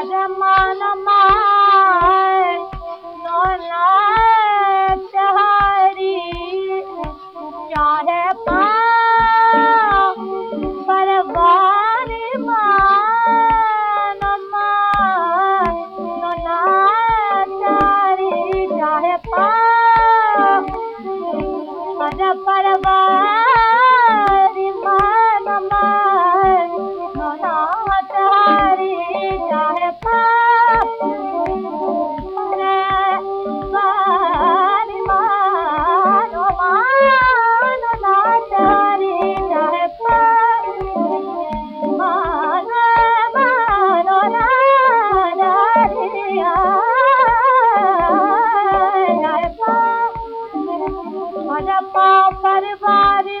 मन पा मनपा परवारी